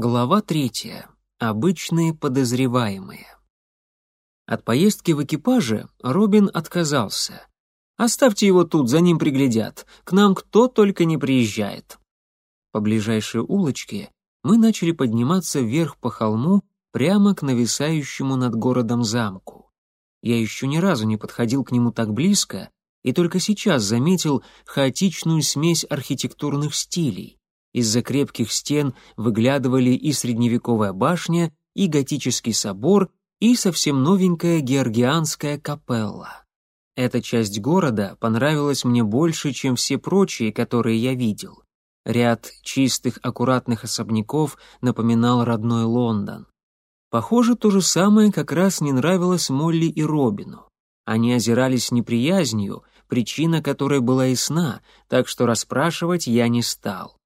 Глава третья. Обычные подозреваемые. От поездки в экипаже Робин отказался. «Оставьте его тут, за ним приглядят. К нам кто только не приезжает». По ближайшей улочке мы начали подниматься вверх по холму прямо к нависающему над городом замку. Я еще ни разу не подходил к нему так близко и только сейчас заметил хаотичную смесь архитектурных стилей. Из-за крепких стен выглядывали и средневековая башня, и готический собор, и совсем новенькая георгианская капелла. Эта часть города понравилась мне больше, чем все прочие, которые я видел. Ряд чистых, аккуратных особняков напоминал родной Лондон. Похоже, то же самое как раз не нравилось Молли и Робину. Они озирались неприязнью, причина которой была ясна, так что расспрашивать я не стал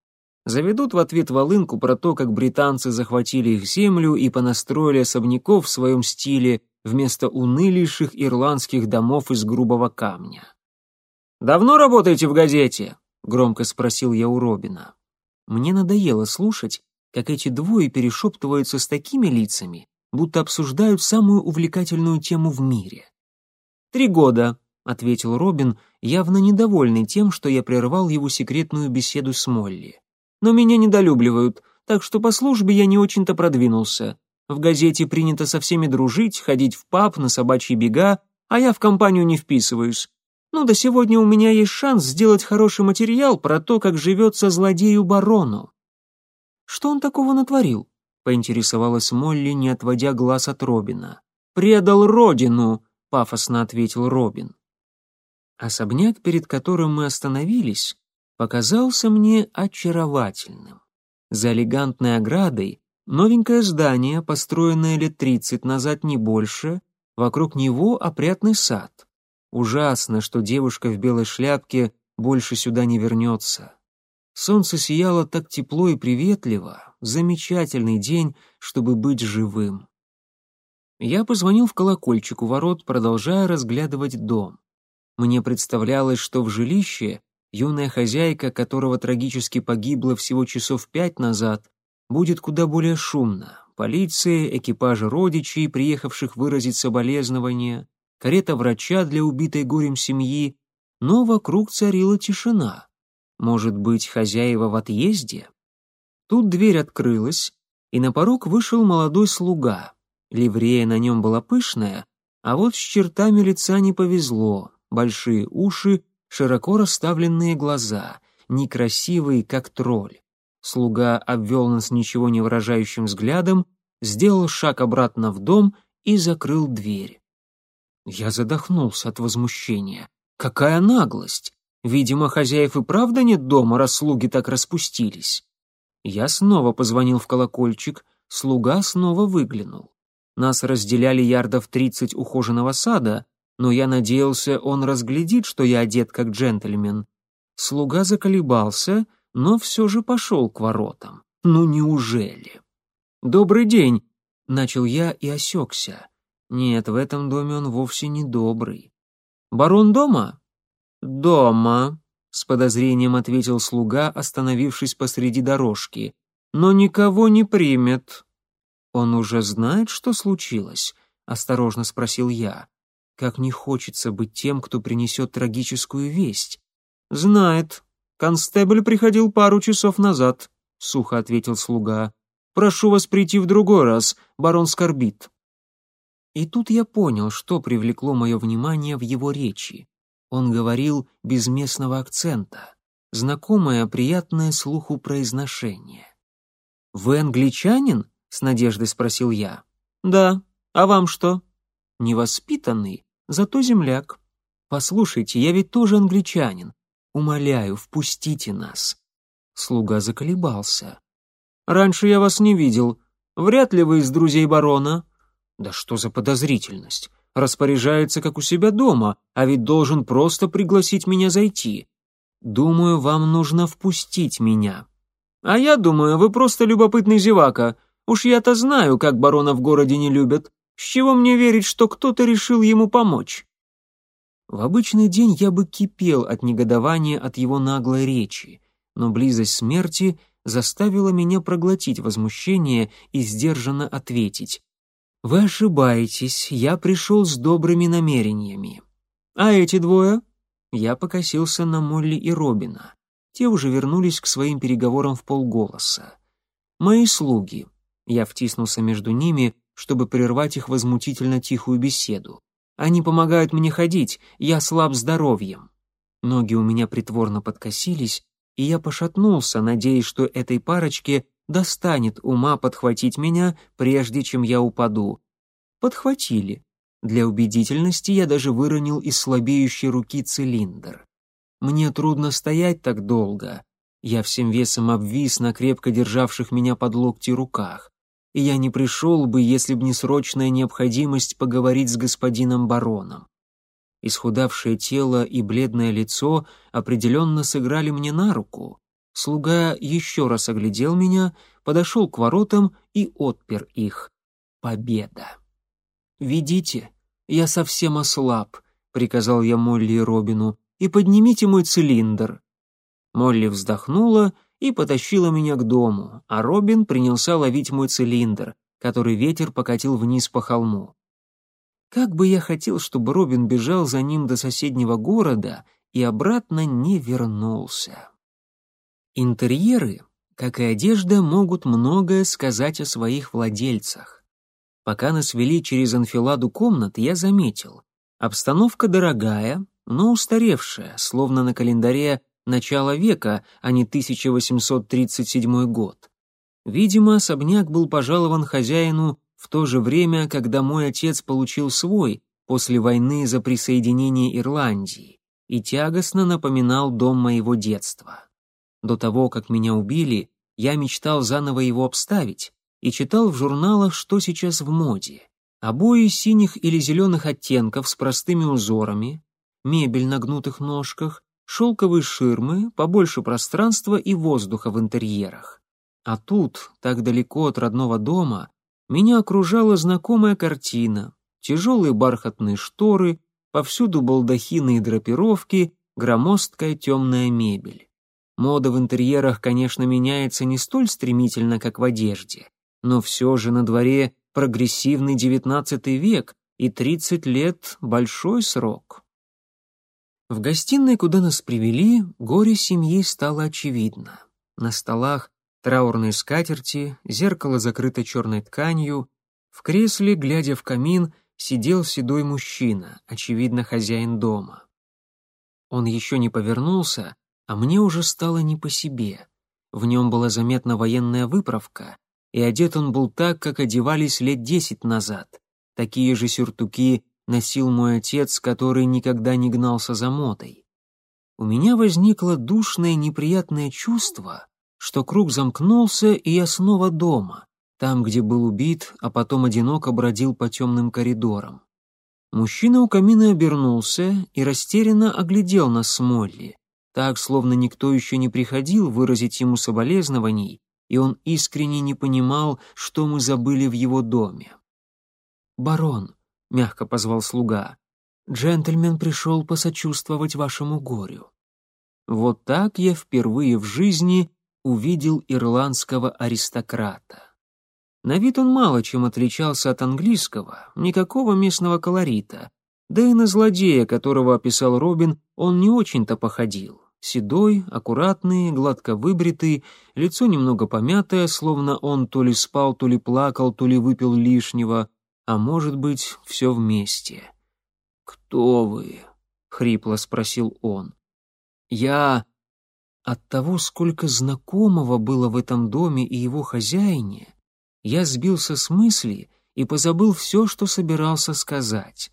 заведут в ответ волынку про то, как британцы захватили их землю и понастроили особняков в своем стиле вместо унылейших ирландских домов из грубого камня. «Давно работаете в газете?» — громко спросил я у Робина. Мне надоело слушать, как эти двое перешептываются с такими лицами, будто обсуждают самую увлекательную тему в мире. «Три года», — ответил Робин, явно недовольный тем, что я прервал его секретную беседу с Молли но меня недолюбливают, так что по службе я не очень-то продвинулся. В газете принято со всеми дружить, ходить в паб, на собачьи бега, а я в компанию не вписываюсь. Ну да сегодня у меня есть шанс сделать хороший материал про то, как живется злодею-барону». «Что он такого натворил?» — поинтересовалась Молли, не отводя глаз от Робина. «Предал родину!» — пафосно ответил Робин. Особняк, перед которым мы остановились, показался мне очаровательным. За элегантной оградой новенькое здание, построенное лет тридцать назад не больше, вокруг него опрятный сад. Ужасно, что девушка в белой шляпке больше сюда не вернется. Солнце сияло так тепло и приветливо, замечательный день, чтобы быть живым. Я позвонил в колокольчик у ворот, продолжая разглядывать дом. Мне представлялось, что в жилище юная хозяйка, которого трагически погибла всего часов пять назад, будет куда более шумно. Полиция, экипажи родичей, приехавших выразить соболезнования, карета врача для убитой горем семьи, но вокруг царила тишина. Может быть, хозяева в отъезде? Тут дверь открылась, и на порог вышел молодой слуга. Ливрея на нем была пышная, а вот с чертами лица не повезло, большие уши широко расставленные глаза, некрасивый, как тролль. Слуга обвел нас ничего не выражающим взглядом, сделал шаг обратно в дом и закрыл дверь. Я задохнулся от возмущения. Какая наглость! Видимо, хозяев и правда нет дома, раз слуги так распустились. Я снова позвонил в колокольчик, слуга снова выглянул. Нас разделяли ярдов тридцать ухоженного сада, но я надеялся, он разглядит, что я одет как джентльмен. Слуга заколебался, но все же пошел к воротам. Ну неужели? «Добрый день!» — начал я и осекся. Нет, в этом доме он вовсе не добрый. «Барон дома?» «Дома», — с подозрением ответил слуга, остановившись посреди дорожки. «Но никого не примет». «Он уже знает, что случилось?» — осторожно спросил я. Как не хочется быть тем, кто принесет трагическую весть. «Знает. Констебль приходил пару часов назад», — сухо ответил слуга. «Прошу вас прийти в другой раз, барон скорбит». И тут я понял, что привлекло мое внимание в его речи. Он говорил без местного акцента, знакомое, приятное слуху произношение. «Вы англичанин?» — с надеждой спросил я. «Да. А вам что?» невоспитанный, зато земляк. Послушайте, я ведь тоже англичанин. Умоляю, впустите нас. Слуга заколебался. Раньше я вас не видел. Вряд ли вы из друзей барона. Да что за подозрительность? Распоряжается как у себя дома, а ведь должен просто пригласить меня зайти. Думаю, вам нужно впустить меня. А я думаю, вы просто любопытный зевака. Уж я-то знаю, как барона в городе не любят. С чего мне верить, что кто-то решил ему помочь? В обычный день я бы кипел от негодования от его наглой речи, но близость смерти заставило меня проглотить возмущение и сдержанно ответить. «Вы ошибаетесь, я пришел с добрыми намерениями». «А эти двое?» Я покосился на Молли и Робина. Те уже вернулись к своим переговорам в полголоса. «Мои слуги». Я втиснулся между ними, чтобы прервать их возмутительно тихую беседу. «Они помогают мне ходить, я слаб здоровьем». Ноги у меня притворно подкосились, и я пошатнулся, надеясь, что этой парочке достанет ума подхватить меня, прежде чем я упаду. Подхватили. Для убедительности я даже выронил из слабеющей руки цилиндр. Мне трудно стоять так долго. Я всем весом обвис на крепко державших меня под локти руках. И я не пришел бы, если б не срочная необходимость поговорить с господином бароном. Исхудавшее тело и бледное лицо определенно сыграли мне на руку. Слуга еще раз оглядел меня, подошел к воротам и отпер их. Победа. «Ведите, я совсем ослаб», — приказал я Молли и Робину, «и поднимите мой цилиндр». Молли вздохнула и потащила меня к дому, а Робин принялся ловить мой цилиндр, который ветер покатил вниз по холму. Как бы я хотел, чтобы Робин бежал за ним до соседнего города и обратно не вернулся. Интерьеры, как и одежда, могут многое сказать о своих владельцах. Пока нас вели через анфиладу комнат, я заметил. Обстановка дорогая, но устаревшая, словно на календаре начала века, а не 1837 год. Видимо, особняк был пожалован хозяину в то же время, когда мой отец получил свой после войны за присоединение Ирландии и тягостно напоминал дом моего детства. До того, как меня убили, я мечтал заново его обставить и читал в журналах, что сейчас в моде. Обои синих или зеленых оттенков с простыми узорами, мебель на гнутых ножках, шелковые ширмы, побольше пространства и воздуха в интерьерах. А тут, так далеко от родного дома, меня окружала знакомая картина. Тяжелые бархатные шторы, повсюду балдахины и драпировки, громоздкая темная мебель. Мода в интерьерах, конечно, меняется не столь стремительно, как в одежде, но все же на дворе прогрессивный девятнадцатый век, и тридцать лет — большой срок. В гостиной, куда нас привели, горе семьи стало очевидно. На столах траурные скатерти, зеркало закрыто черной тканью. В кресле, глядя в камин, сидел седой мужчина, очевидно, хозяин дома. Он еще не повернулся, а мне уже стало не по себе. В нем была заметна военная выправка, и одет он был так, как одевались лет десять назад. Такие же сюртуки носил мой отец, который никогда не гнался за модой. У меня возникло душное неприятное чувство, что круг замкнулся, и я снова дома, там, где был убит, а потом одиноко бродил по темным коридорам. Мужчина у камина обернулся и растерянно оглядел нас с Молли, так, словно никто еще не приходил выразить ему соболезнований, и он искренне не понимал, что мы забыли в его доме. «Барон», — мягко позвал слуга, — «джентльмен пришел посочувствовать вашему горю». Вот так я впервые в жизни увидел ирландского аристократа. На вид он мало чем отличался от английского, никакого местного колорита, да и на злодея, которого описал Робин, он не очень-то походил. Седой, аккуратный, гладко выбритый, лицо немного помятое, словно он то ли спал, то ли плакал, то ли выпил лишнего, а может быть, все вместе. «Кто вы?» — хрипло спросил он. «Я...» От того, сколько знакомого было в этом доме и его хозяине, я сбился с мысли и позабыл все, что собирался сказать.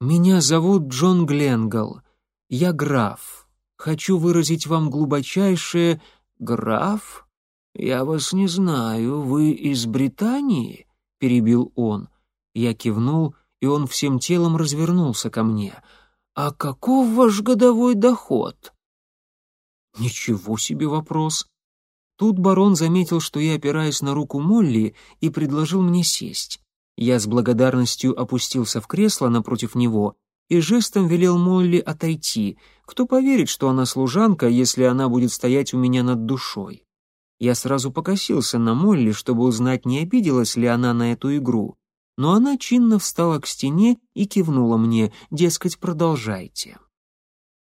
«Меня зовут Джон Гленгл. Я граф. Хочу выразить вам глубочайшее... Граф? Я вас не знаю. Вы из Британии?» — перебил он. Я кивнул, и он всем телом развернулся ко мне. «А каков ваш годовой доход?» Ничего себе вопрос. Тут барон заметил, что я опираюсь на руку Молли и предложил мне сесть. Я с благодарностью опустился в кресло напротив него и жестом велел Молли отойти. Кто поверит, что она служанка, если она будет стоять у меня над душой? Я сразу покосился на Молли, чтобы узнать, не обиделась ли она на эту игру. Но она чинно встала к стене и кивнула мне, дескать, продолжайте.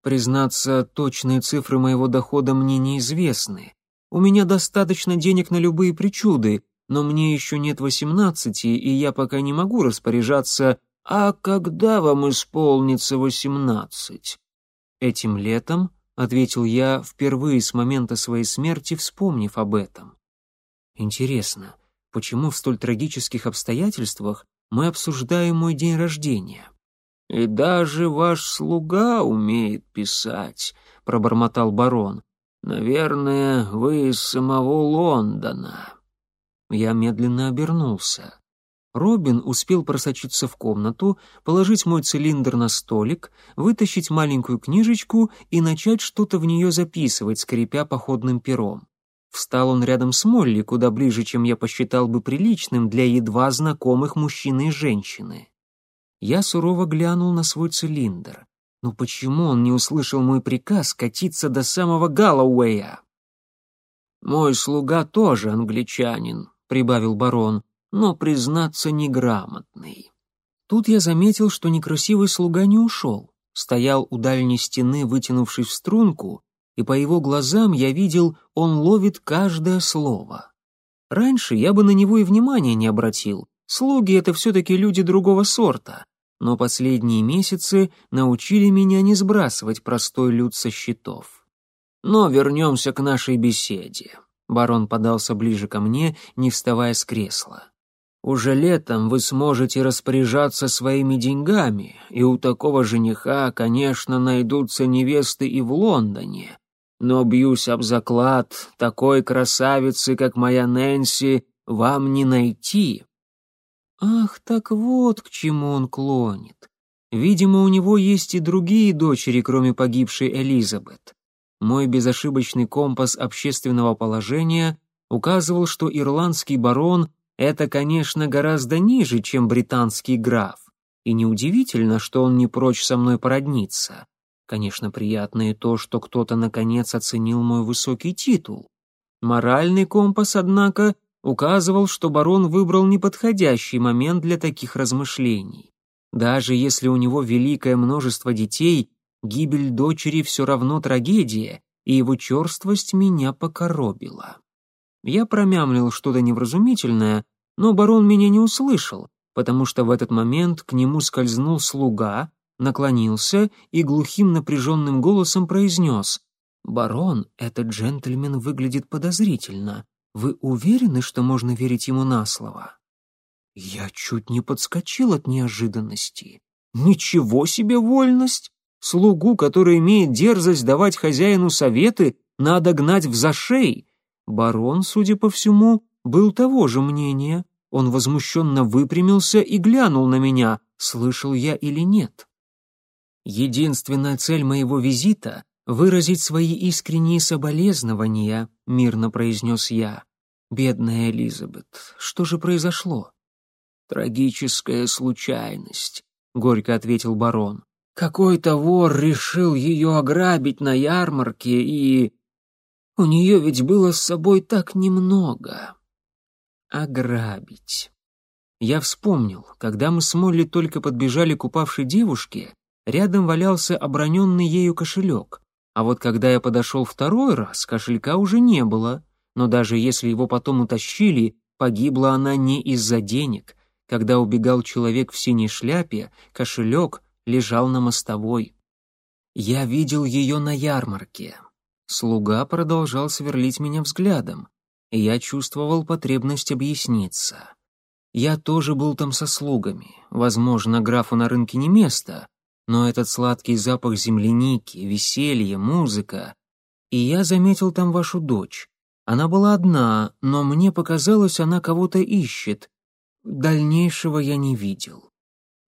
Признаться, точные цифры моего дохода мне неизвестны. У меня достаточно денег на любые причуды, но мне еще нет восемнадцати, и я пока не могу распоряжаться «А когда вам исполнится восемнадцать?» «Этим летом», — ответил я впервые с момента своей смерти, вспомнив об этом. «Интересно, почему в столь трагических обстоятельствах мы обсуждаем мой день рождения?» «И даже ваш слуга умеет писать», — пробормотал барон. «Наверное, вы из самого Лондона». Я медленно обернулся. Робин успел просочиться в комнату, положить мой цилиндр на столик, вытащить маленькую книжечку и начать что-то в нее записывать, скрипя походным пером. Встал он рядом с Молли, куда ближе, чем я посчитал бы приличным для едва знакомых мужчины и женщины. Я сурово глянул на свой цилиндр. Но почему он не услышал мой приказ катиться до самого Галлоуэя? «Мой слуга тоже англичанин», — прибавил барон но, признаться, неграмотный. Тут я заметил, что некрасивый слуга не ушел, стоял у дальней стены, вытянувшись в струнку, и по его глазам я видел, он ловит каждое слово. Раньше я бы на него и внимания не обратил, слуги — это все-таки люди другого сорта, но последние месяцы научили меня не сбрасывать простой люд со счетов. Но вернемся к нашей беседе. Барон подался ближе ко мне, не вставая с кресла. Уже летом вы сможете распоряжаться своими деньгами, и у такого жениха, конечно, найдутся невесты и в Лондоне. Но бьюсь об заклад, такой красавицы, как моя Нэнси, вам не найти. Ах, так вот к чему он клонит. Видимо, у него есть и другие дочери, кроме погибшей Элизабет. Мой безошибочный компас общественного положения указывал, что ирландский барон это, конечно, гораздо ниже, чем британский граф, и неудивительно, что он не прочь со мной породниться. Конечно, приятно и то, что кто-то наконец оценил мой высокий титул. Моральный компас, однако, указывал, что барон выбрал неподходящий момент для таких размышлений. Даже если у него великое множество детей, гибель дочери все равно трагедия, и его черствость меня покоробила. Я промямлил что-то невразумительное, но барон меня не услышал, потому что в этот момент к нему скользнул слуга, наклонился и глухим напряженным голосом произнес «Барон, этот джентльмен выглядит подозрительно. Вы уверены, что можно верить ему на слово?» Я чуть не подскочил от неожиданности. «Ничего себе вольность! Слугу, который имеет дерзость давать хозяину советы, надо гнать в зашей!» Барон, судя по всему, был того же мнения. Он возмущенно выпрямился и глянул на меня, слышал я или нет. «Единственная цель моего визита — выразить свои искренние соболезнования», — мирно произнес я. «Бедная Элизабет, что же произошло?» «Трагическая случайность», — горько ответил барон. «Какой-то вор решил ее ограбить на ярмарке и...» У нее ведь было с собой так немного. Ограбить. Я вспомнил, когда мы с Молли только подбежали к упавшей девушке, рядом валялся оброненный ею кошелек. А вот когда я подошел второй раз, кошелька уже не было. Но даже если его потом утащили, погибла она не из-за денег. Когда убегал человек в синей шляпе, кошелек лежал на мостовой. Я видел ее на ярмарке. Слуга продолжал сверлить меня взглядом, и я чувствовал потребность объясниться. Я тоже был там со слугами. Возможно, графу на рынке не место, но этот сладкий запах земляники, веселье, музыка. И я заметил там вашу дочь. Она была одна, но мне показалось, она кого-то ищет. Дальнейшего я не видел.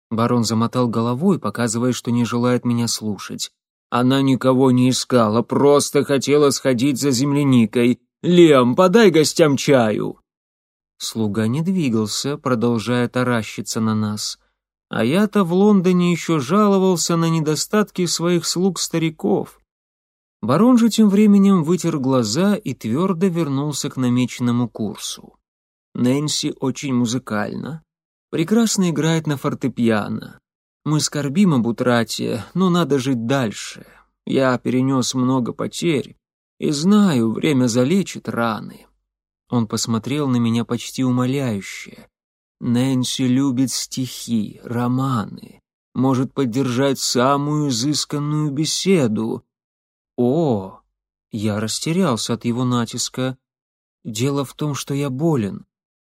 Барон замотал головой, показывая, что не желает меня слушать. Она никого не искала, просто хотела сходить за земляникой. «Лем, подай гостям чаю!» Слуга не двигался, продолжая таращиться на нас. А я-то в Лондоне еще жаловался на недостатки своих слуг-стариков. Барон же тем временем вытер глаза и твердо вернулся к намеченному курсу. Нэнси очень музыкальна, прекрасно играет на фортепиано. Мы скорбим об утрате, но надо жить дальше. Я перенес много потерь и знаю, время залечит раны. Он посмотрел на меня почти умоляюще. Нэнси любит стихи, романы, может поддержать самую изысканную беседу. О, я растерялся от его натиска. Дело в том, что я болен.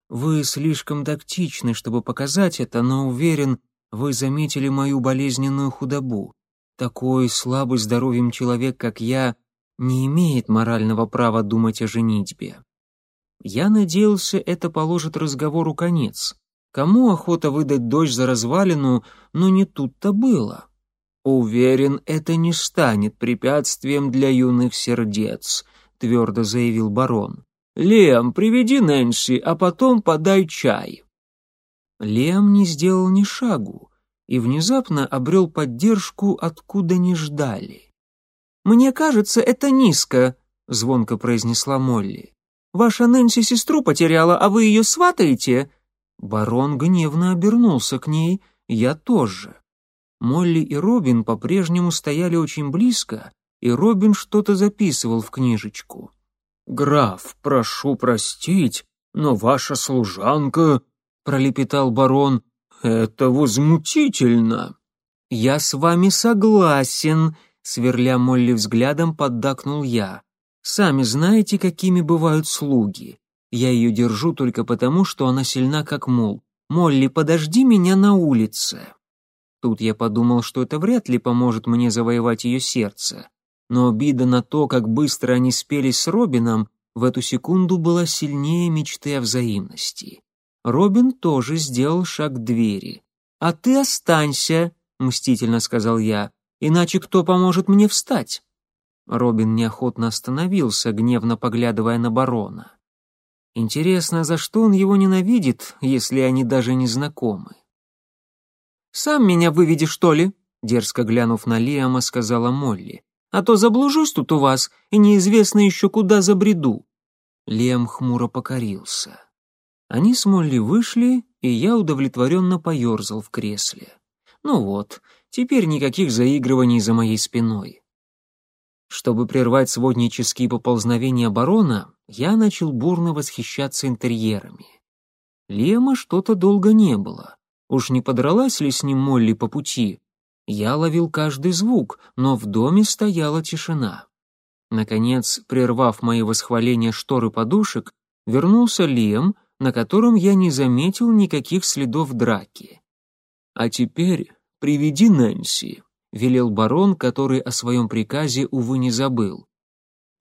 Вы слишком тактичны, чтобы показать это, но уверен, вы заметили мою болезненную худобу. Такой слабый здоровьем человек, как я, не имеет морального права думать о женитьбе. Я надеялся, это положит разговору конец. Кому охота выдать дочь за развалину, но не тут-то было. Уверен, это не станет препятствием для юных сердец, твердо заявил барон. Лем, приведи Нэнси, а потом подай чай. Лем не сделал ни шагу и внезапно обрел поддержку, откуда не ждали. «Мне кажется, это низко», — звонко произнесла Молли. «Ваша Нэнси сестру потеряла, а вы ее сватаете?» Барон гневно обернулся к ней, я тоже. Молли и Робин по-прежнему стояли очень близко, и Робин что-то записывал в книжечку. «Граф, прошу простить, но ваша служанка...» — пролепетал барон. «Это возмутительно!» «Я с вами согласен», — сверля Молли взглядом, поддакнул я. «Сами знаете, какими бывают слуги. Я ее держу только потому, что она сильна как мул. Молли, подожди меня на улице». Тут я подумал, что это вряд ли поможет мне завоевать ее сердце. Но обида на то, как быстро они спелись с Робином, в эту секунду была сильнее мечты о взаимности. Робин тоже сделал шаг к двери. «А ты останься», — мстительно сказал я, — «иначе кто поможет мне встать?» Робин неохотно остановился, гневно поглядывая на барона. Интересно, за что он его ненавидит, если они даже не знакомы? «Сам меня выведи, что ли?» — дерзко глянув на Лиама, сказала Молли. «А то заблужусь тут у вас, и неизвестно еще куда забреду». Лиам хмуро покорился. Они с Молли вышли, и я удовлетворенно поерзал в кресле. Ну вот, теперь никаких заигрываний за моей спиной. Чтобы прервать своднические поползновения барона, я начал бурно восхищаться интерьерами. Лема что-то долго не было. Уж не подралась ли с ним Молли по пути? Я ловил каждый звук, но в доме стояла тишина. Наконец, прервав мои восхваления шторы подушек, вернулся Лем, на котором я не заметил никаких следов драки. «А теперь приведи Нэнси», — велел барон, который о своем приказе, увы, не забыл.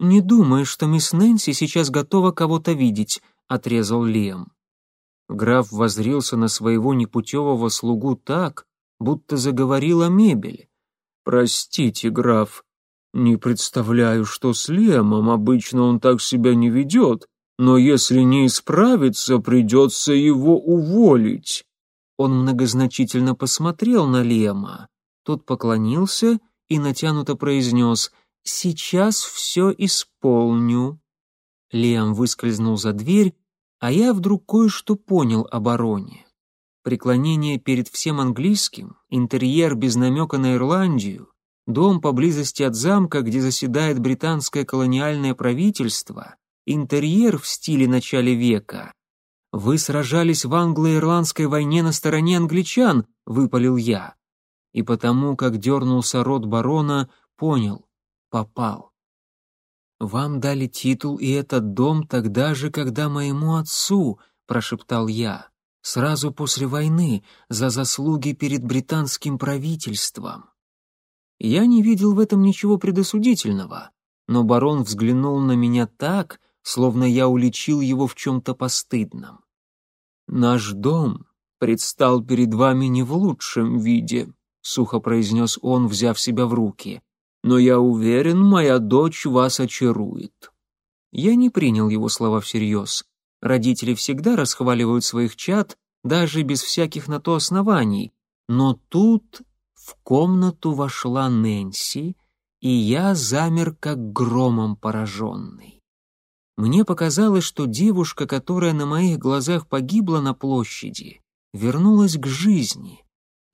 «Не думаю, что мисс Нэнси сейчас готова кого-то видеть», — отрезал Лем. Граф возрился на своего непутевого слугу так, будто заговорила мебель. «Простите, граф, не представляю, что с Лемом, обычно он так себя не ведет, но если не исправится, придется его уволить». Он многозначительно посмотрел на Лема. Тот поклонился и натянуто произнес «Сейчас все исполню». Лем выскользнул за дверь, а я вдруг кое-что понял о бароне. Преклонение перед всем английским, интерьер без намека на Ирландию, дом поблизости от замка, где заседает британское колониальное правительство, интерьер в стиле начала века. «Вы сражались в англо-ирландской войне на стороне англичан», — выпалил я и потому, как дернулся рот барона, понял — попал. «Вам дали титул и этот дом тогда же, когда моему отцу», — прошептал я, — «сразу после войны, за заслуги перед британским правительством». Я не видел в этом ничего предосудительного, но барон взглянул на меня так, словно я уличил его в чем-то постыдном. «Наш дом предстал перед вами не в лучшем виде», сухо произнес он, взяв себя в руки. «Но я уверен, моя дочь вас очарует». Я не принял его слова всерьез. Родители всегда расхваливают своих чад, даже без всяких на то оснований. Но тут в комнату вошла Нэнси и я замер как громом пораженный. Мне показалось, что девушка, которая на моих глазах погибла на площади, вернулась к жизни,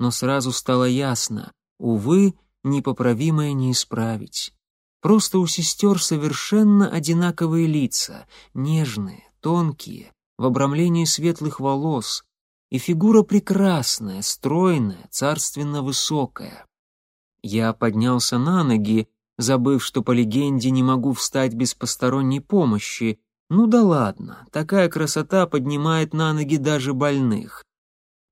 но сразу стало ясно, увы, непоправимое не исправить. Просто у сестер совершенно одинаковые лица, нежные, тонкие, в обрамлении светлых волос, и фигура прекрасная, стройная, царственно высокая. Я поднялся на ноги, забыв, что по легенде не могу встать без посторонней помощи. Ну да ладно, такая красота поднимает на ноги даже больных.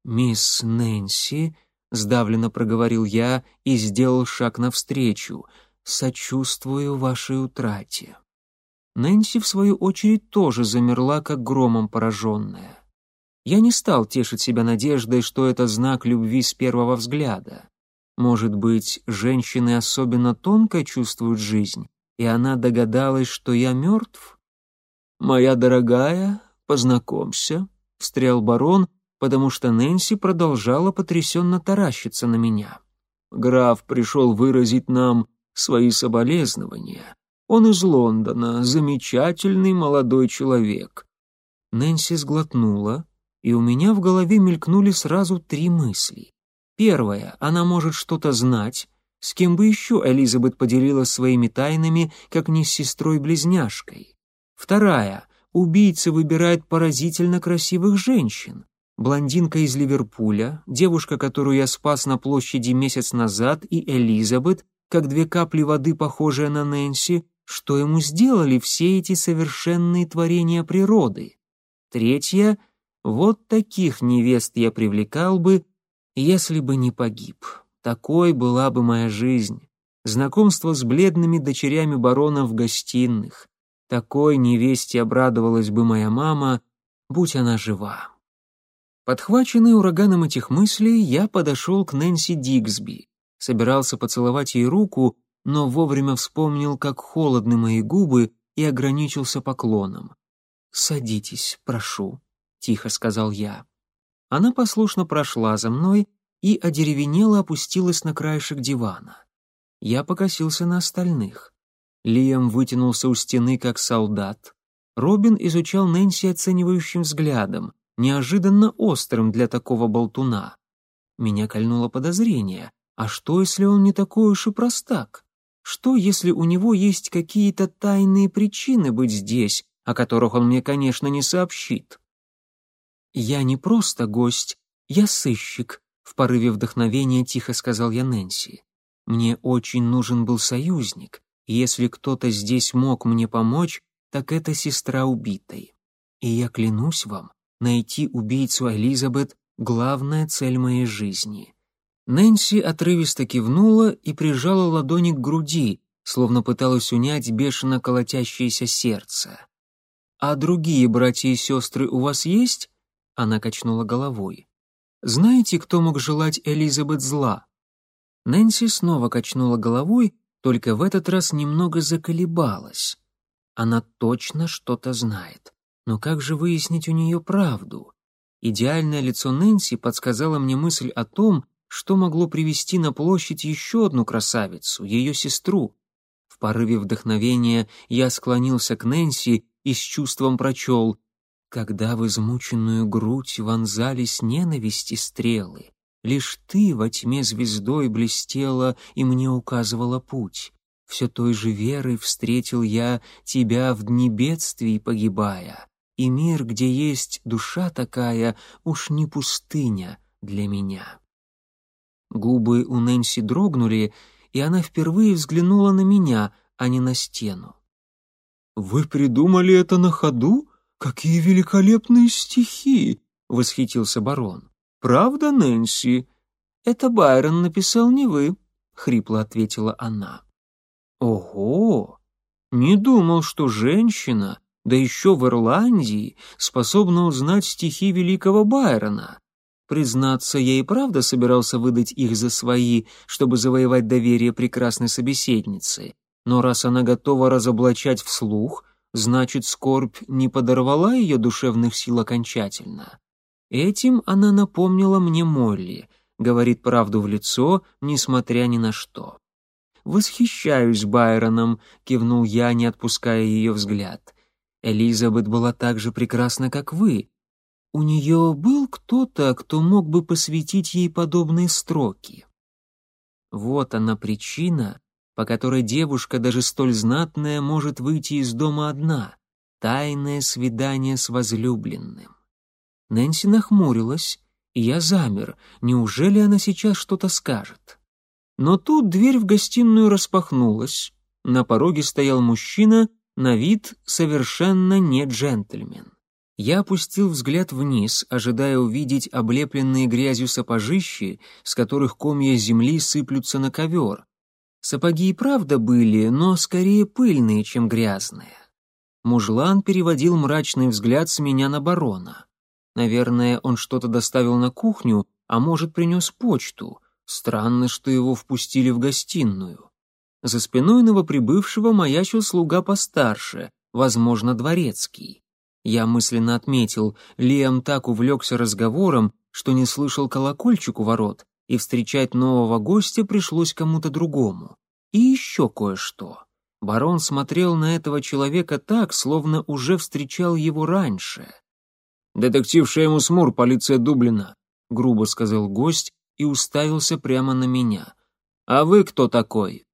«Мисс Нэнси», — сдавленно проговорил я и сделал шаг навстречу, — «сочувствую вашей утрате». Нэнси, в свою очередь, тоже замерла, как громом пораженная. Я не стал тешить себя надеждой, что это знак любви с первого взгляда. Может быть, женщины особенно тонко чувствуют жизнь, и она догадалась, что я мертв? «Моя дорогая, познакомься», — встрял барон, потому что Нэнси продолжала потрясенно таращиться на меня. «Граф пришел выразить нам свои соболезнования. Он из Лондона, замечательный молодой человек». Нэнси сглотнула, и у меня в голове мелькнули сразу три мысли. Первое, она может что-то знать. С кем бы еще Элизабет поделилась своими тайнами, как не с сестрой-близняшкой? Вторая, убийца выбирает поразительно красивых женщин. Блондинка из Ливерпуля, девушка, которую я спас на площади месяц назад, и Элизабет, как две капли воды, похожие на Нэнси, что ему сделали все эти совершенные творения природы. Третья, вот таких невест я привлекал бы, если бы не погиб. Такой была бы моя жизнь. Знакомство с бледными дочерями барона в гостиных. Такой невесте обрадовалась бы моя мама, будь она жива. Подхваченный ураганом этих мыслей, я подошел к Нэнси Дигсби. Собирался поцеловать ей руку, но вовремя вспомнил, как холодны мои губы, и ограничился поклоном. «Садитесь, прошу», — тихо сказал я. Она послушно прошла за мной и одеревенело опустилась на краешек дивана. Я покосился на остальных. Лиам вытянулся у стены, как солдат. Робин изучал Нэнси оценивающим взглядом, неожиданно острым для такого болтуна. Меня кольнуло подозрение. А что, если он не такой уж и простак? Что, если у него есть какие-то тайные причины быть здесь, о которых он мне, конечно, не сообщит? «Я не просто гость, я сыщик», — в порыве вдохновения тихо сказал я Нэнси. «Мне очень нужен был союзник, если кто-то здесь мог мне помочь, так это сестра убитой. И я клянусь вам, найти убийцу Элизабет — главная цель моей жизни». Нэнси отрывисто кивнула и прижала ладони к груди, словно пыталась унять бешено колотящееся сердце. «А другие братья и сестры у вас есть?» Она качнула головой. «Знаете, кто мог желать Элизабет зла?» Нэнси снова качнула головой, только в этот раз немного заколебалась. Она точно что-то знает. Но как же выяснить у нее правду? Идеальное лицо Нэнси подсказало мне мысль о том, что могло привести на площадь еще одну красавицу, ее сестру. В порыве вдохновения я склонился к Нэнси и с чувством прочел когда в измученную грудь вонзались ненависти стрелы, лишь ты во тьме звездой блестела и мне указывала путь. Все той же верой встретил я тебя в дни бедствий погибая, и мир, где есть душа такая, уж не пустыня для меня. Губы у Нэнси дрогнули, и она впервые взглянула на меня, а не на стену. «Вы придумали это на ходу?» «Какие великолепные стихи!» — восхитился барон. «Правда, Нэнси?» «Это Байрон написал, не вы», — хрипло ответила она. «Ого! Не думал, что женщина, да еще в Ирландии, способна узнать стихи великого Байрона. Признаться, я и правда собирался выдать их за свои, чтобы завоевать доверие прекрасной собеседницы. Но раз она готова разоблачать вслух, значит, скорбь не подорвала ее душевных сил окончательно. Этим она напомнила мне Молли, говорит правду в лицо, несмотря ни на что. восхищаюсь Байроном», — кивнул я, не отпуская ее взгляд. «Элизабет была так же прекрасна, как вы. У нее был кто-то, кто мог бы посвятить ей подобные строки». Вот она причина, по которой девушка, даже столь знатная, может выйти из дома одна. Тайное свидание с возлюбленным. Нэнси нахмурилась, и я замер. Неужели она сейчас что-то скажет? Но тут дверь в гостиную распахнулась. На пороге стоял мужчина, на вид совершенно не джентльмен. Я опустил взгляд вниз, ожидая увидеть облепленные грязью сапожищи, с которых комья земли сыплются на ковер. Сапоги и правда были, но скорее пыльные, чем грязные. Мужлан переводил мрачный взгляд с меня на барона. Наверное, он что-то доставил на кухню, а может, принес почту. Странно, что его впустили в гостиную. За спиной новоприбывшего маячил слуга постарше, возможно, дворецкий. Я мысленно отметил, Лиам так увлекся разговором, что не слышал колокольчик у ворот, и встречать нового гостя пришлось кому-то другому. И еще кое-что. Барон смотрел на этого человека так, словно уже встречал его раньше. «Детектив Шеймус Мур, полиция Дублина», — грубо сказал гость и уставился прямо на меня. «А вы кто такой?»